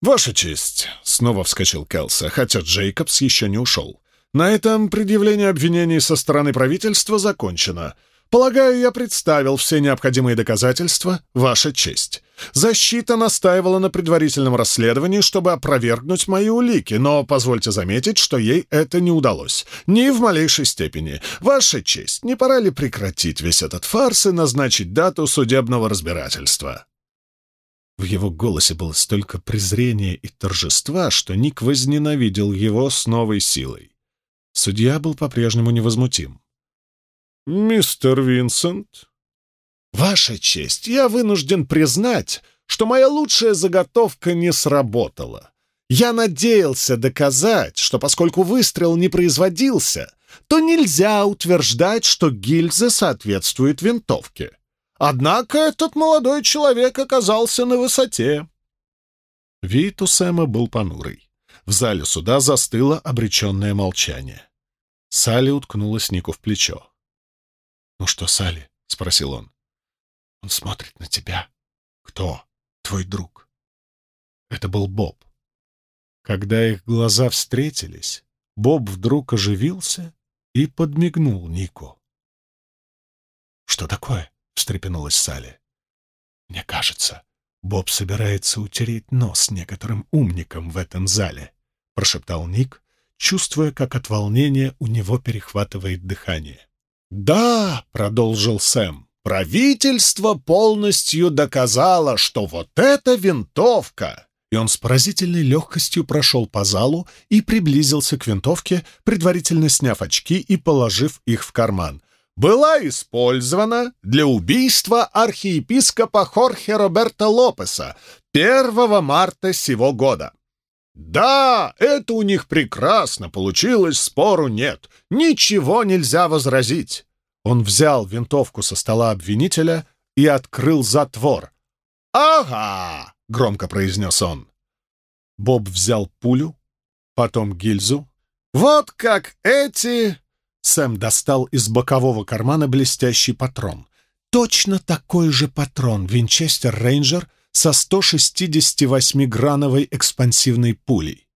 «Ваша честь!» — снова вскочил Келса, хотя Джейкобс еще не ушел. «На этом предъявление обвинений со стороны правительства закончено. Полагаю, я представил все необходимые доказательства, Ваша честь. Защита настаивала на предварительном расследовании, чтобы опровергнуть мои улики, но позвольте заметить, что ей это не удалось. Ни в малейшей степени. Ваша честь, не пора ли прекратить весь этот фарс и назначить дату судебного разбирательства?» В его голосе было столько презрения и торжества, что Ник возненавидел его с новой силой. Судья был по-прежнему невозмутим. «Мистер Винсент?» «Ваша честь, я вынужден признать, что моя лучшая заготовка не сработала. Я надеялся доказать, что поскольку выстрел не производился, то нельзя утверждать, что гильза соответствует винтовке. Однако этот молодой человек оказался на высоте. Вид у Сэма был понурый. В зале суда застыло обреченное молчание. Салли уткнулась Нику в плечо. «Ну что, Салли?» — спросил он. «Он смотрит на тебя. Кто? Твой друг?» Это был Боб. Когда их глаза встретились, Боб вдруг оживился и подмигнул Нику. «Что такое?» встрепенулась Салли. «Мне кажется, Боб собирается утереть нос некоторым умникам в этом зале», — прошептал Ник, чувствуя, как от волнения у него перехватывает дыхание. «Да», — продолжил Сэм, — «правительство полностью доказало, что вот эта винтовка...» И он с поразительной легкостью прошел по залу и приблизился к винтовке, предварительно сняв очки и положив их в карман была использована для убийства архиепископа Хорхе Роберта Лопеса 1 марта сего года. Да, это у них прекрасно получилось, спору нет. Ничего нельзя возразить. Он взял винтовку со стола обвинителя и открыл затвор. «Ага!» — громко произнес он. Боб взял пулю, потом гильзу. «Вот как эти Сэм достал из бокового кармана блестящий патрон. Точно такой же патрон Винчестер Рейнджер со 168-грановой экспансивной пулей.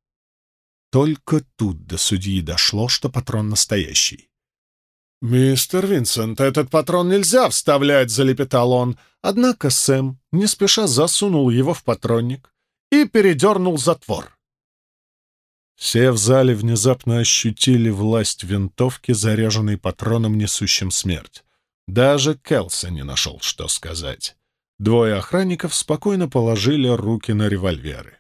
Только тут до судьи дошло, что патрон настоящий. «Мистер Винсент, этот патрон нельзя вставлять», — залепетал он. Однако Сэм не спеша засунул его в патронник и передернул затвор. Все в зале внезапно ощутили власть винтовки, заряженной патроном, несущим смерть. Даже Келса не нашел, что сказать. Двое охранников спокойно положили руки на револьверы.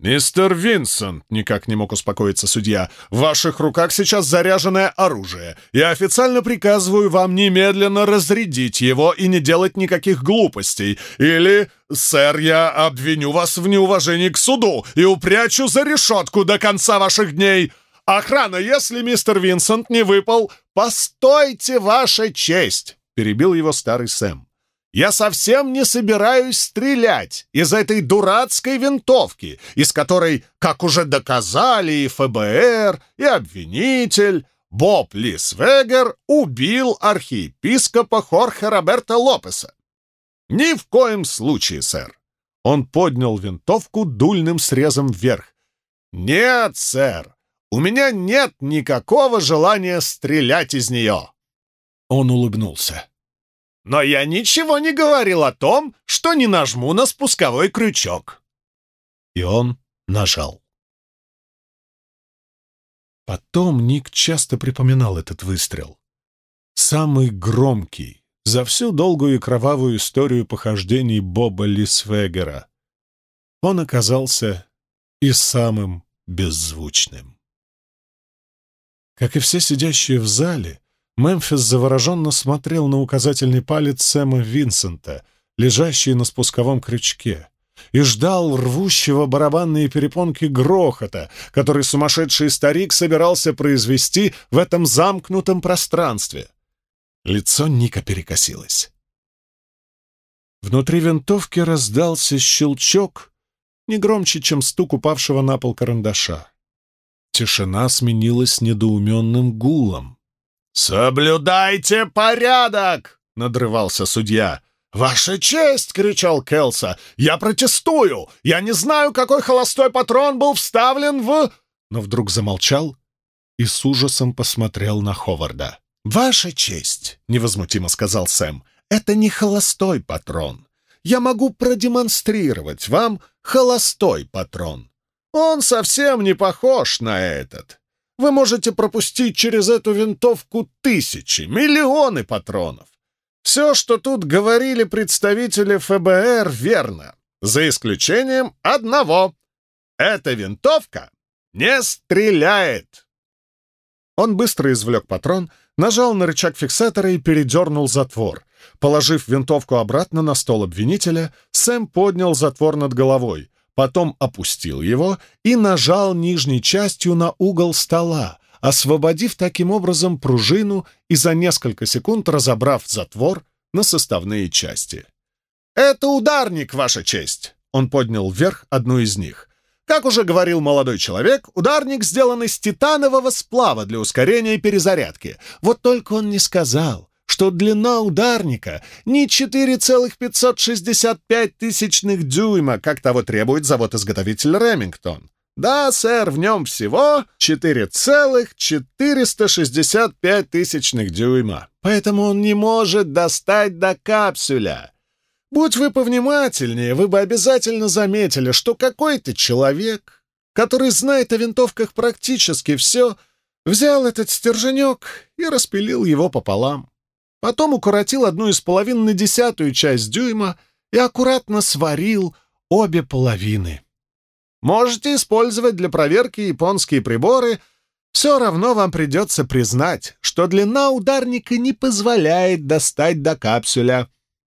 «Мистер Винсент!» — никак не мог успокоиться судья. «В ваших руках сейчас заряженное оружие. Я официально приказываю вам немедленно разрядить его и не делать никаких глупостей. Или, сэр, я обвиню вас в неуважении к суду и упрячу за решетку до конца ваших дней. Охрана, если мистер Винсент не выпал, постойте, ваша честь!» — перебил его старый Сэм. Я совсем не собираюсь стрелять из этой дурацкой винтовки, из которой, как уже доказали и ФБР, и обвинитель, Боб Лисвегер убил архиепископа Хорхе Роберта Лопеса. Ни в коем случае, сэр. Он поднял винтовку дульным срезом вверх. «Нет, сэр, у меня нет никакого желания стрелять из нее!» Он улыбнулся. Но я ничего не говорил о том, что не нажму на спусковой крючок. И он нажал. Потом Ник часто припоминал этот выстрел. Самый громкий за всю долгую и кровавую историю похождений Боба Лисвегера. Он оказался и самым беззвучным. Как и все сидящие в зале, Мемфис завороженно смотрел на указательный палец Сэма Винсента, лежащий на спусковом крючке, и ждал рвущего барабанные перепонки грохота, который сумасшедший старик собирался произвести в этом замкнутом пространстве. Лицо Ника перекосилось. Внутри винтовки раздался щелчок, не громче, чем стук упавшего на пол карандаша. Тишина сменилась недоуменным гулом. «Соблюдайте порядок!» — надрывался судья. «Ваша честь!» — кричал Келса. «Я протестую! Я не знаю, какой холостой патрон был вставлен в...» Но вдруг замолчал и с ужасом посмотрел на Ховарда. «Ваша честь», — невозмутимо сказал Сэм, — «это не холостой патрон. Я могу продемонстрировать вам холостой патрон. Он совсем не похож на этот. Вы можете пропустить через эту винтовку тысячи, миллионы патронов. Все, что тут говорили представители ФБР, верно, за исключением одного. Эта винтовка не стреляет. Он быстро извлек патрон, нажал на рычаг фиксатора и передернул затвор. Положив винтовку обратно на стол обвинителя, Сэм поднял затвор над головой, потом опустил его и нажал нижней частью на угол стола, освободив таким образом пружину и за несколько секунд разобрав затвор на составные части. «Это ударник, Ваша честь!» Он поднял вверх одну из них. Как уже говорил молодой человек, ударник сделан из титанового сплава для ускорения перезарядки. Вот только он не сказал, что длина ударника не 4,565 тысячных дюйма, как того требует завод-изготовитель Ремингтон. Да, сэр, в нем всего 4,465 тысячных дюйма. Поэтому он не может достать до капсуля. Будь вы повнимательнее, вы бы обязательно заметили, что какой-то человек, который знает о винтовках практически все, взял этот стерженек и распилил его пополам. Потом укоротил одну из половин на десятую часть дюйма и аккуратно сварил обе половины. Можете использовать для проверки японские приборы, все равно вам придется признать, что длина ударника не позволяет достать до капсуля.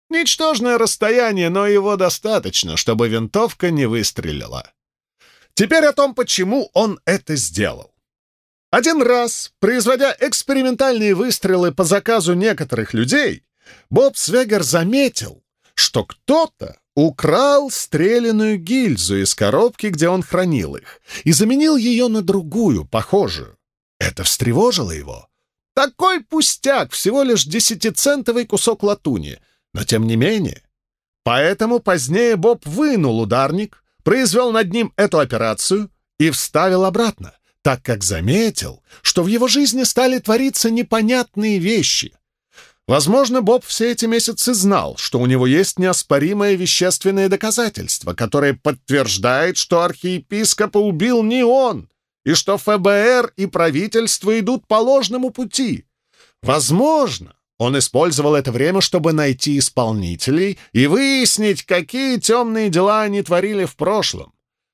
Ничтожное расстояние, но его достаточно, чтобы винтовка не выстрелила. Теперь о том, почему он это сделал. Один раз, производя экспериментальные выстрелы по заказу некоторых людей, Боб Свегер заметил, что кто-то украл стреляную гильзу из коробки, где он хранил их, и заменил ее на другую, похожую. Это встревожило его. Такой пустяк, всего лишь десятицентовый кусок латуни — но тем не менее. Поэтому позднее Боб вынул ударник, произвел над ним эту операцию и вставил обратно, так как заметил, что в его жизни стали твориться непонятные вещи. Возможно, Боб все эти месяцы знал, что у него есть неоспоримое вещественное доказательство, которое подтверждает, что архиепископа убил не он, и что ФБР и правительство идут по ложному пути. Возможно, он использовал это время, чтобы найти исполнителей и выяснить, какие темные дела они творили в прошлом.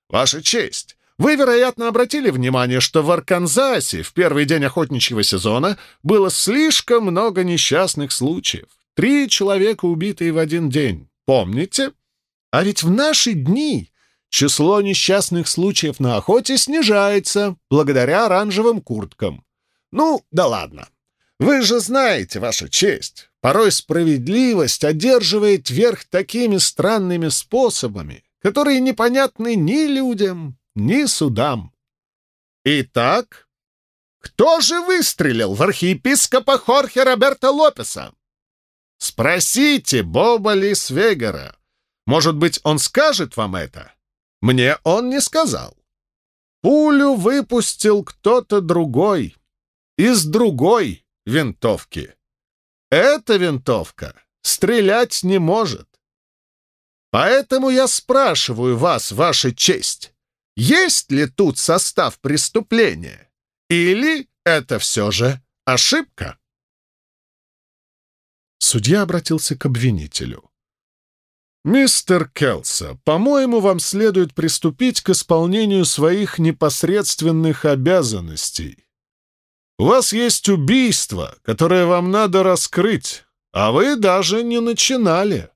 Ваша честь, вы, вероятно, обратили внимание, что в Арканзасе в первый день охотничьего сезона было слишком много несчастных случаев. Три человека убитые в один день. Помните? А ведь в наши дни число несчастных случаев на охоте снижается благодаря оранжевым курткам. Ну, да ладно. Вы же знаете, Ваша честь, порой справедливость одерживает верх такими странными способами, которые непонятны ни людям, ни судам. Итак, кто же выстрелил в архиепископа Хорхе Роберта Лопеса? Спросите Боба Лисвегера. Может быть, он скажет вам это? Мне он не сказал. Пулю выпустил кто-то другой. Из другой винтовки. Эта винтовка стрелять не может. Поэтому я спрашиваю вас, ваша честь, есть ли тут состав преступления? Или это все же ошибка? Судья обратился к обвинителю. «Мистер Келса, по-моему, вам следует приступить к исполнению своих непосредственных обязанностей. У вас есть убийство, которое вам надо раскрыть, а вы даже не начинали».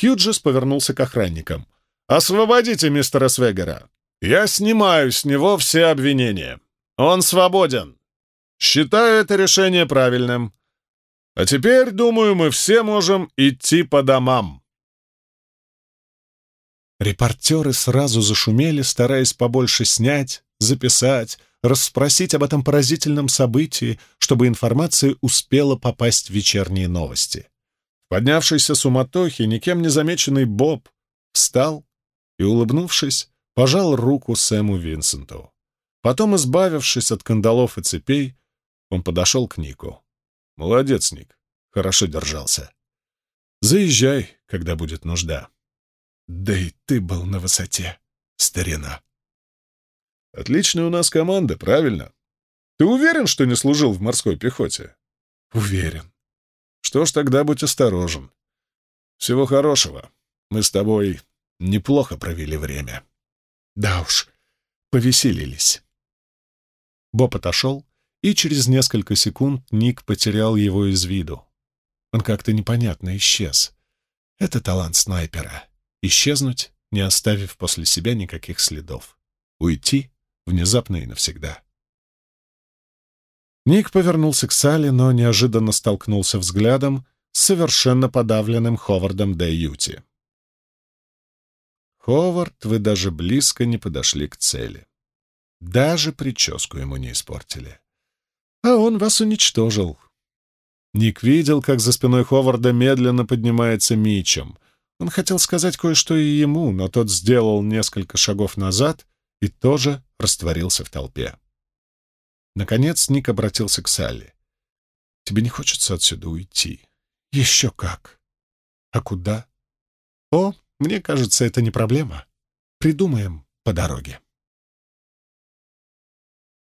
Хьюджес повернулся к охранникам. «Освободите мистера Свегера. Я снимаю с него все обвинения. Он свободен. Считаю это решение правильным. А теперь, думаю, мы все можем идти по домам». Репортеры сразу зашумели, стараясь побольше снять, записать, расспросить об этом поразительном событии, чтобы информация успела попасть в вечерние новости. В поднявшейся суматохе никем не замеченный Боб встал и, улыбнувшись, пожал руку Сэму Винсенту. Потом, избавившись от кандалов и цепей, он подошел к Нику. Молодец, Ник. Хорошо держался. Заезжай, когда будет нужда. Да и ты был на высоте, старина. Отличная у нас команда, правильно? Ты уверен, что не служил в морской пехоте? Уверен. Что ж, тогда будь осторожен. Всего хорошего. Мы с тобой неплохо провели время. Да уж, повеселились. Боб отошел, и через несколько секунд Ник потерял его из виду. Он как-то непонятно исчез. Это талант снайпера — исчезнуть, не оставив после себя никаких следов. Уйти внезапно и навсегда. Ник повернулся к Салли, но неожиданно столкнулся взглядом с совершенно подавленным Ховардом Д. Юти. «Ховард, вы даже близко не подошли к цели. Даже прическу ему не испортили. А он вас уничтожил. Ник видел, как за спиной Ховарда медленно поднимается Мичем. Он хотел сказать кое-что и ему, но тот сделал несколько шагов назад и тоже растворился в толпе. Наконец Ник обратился к Салли. «Тебе не хочется отсюда уйти?» «Еще как!» «А куда?» «О, мне кажется, это не проблема. Придумаем по дороге».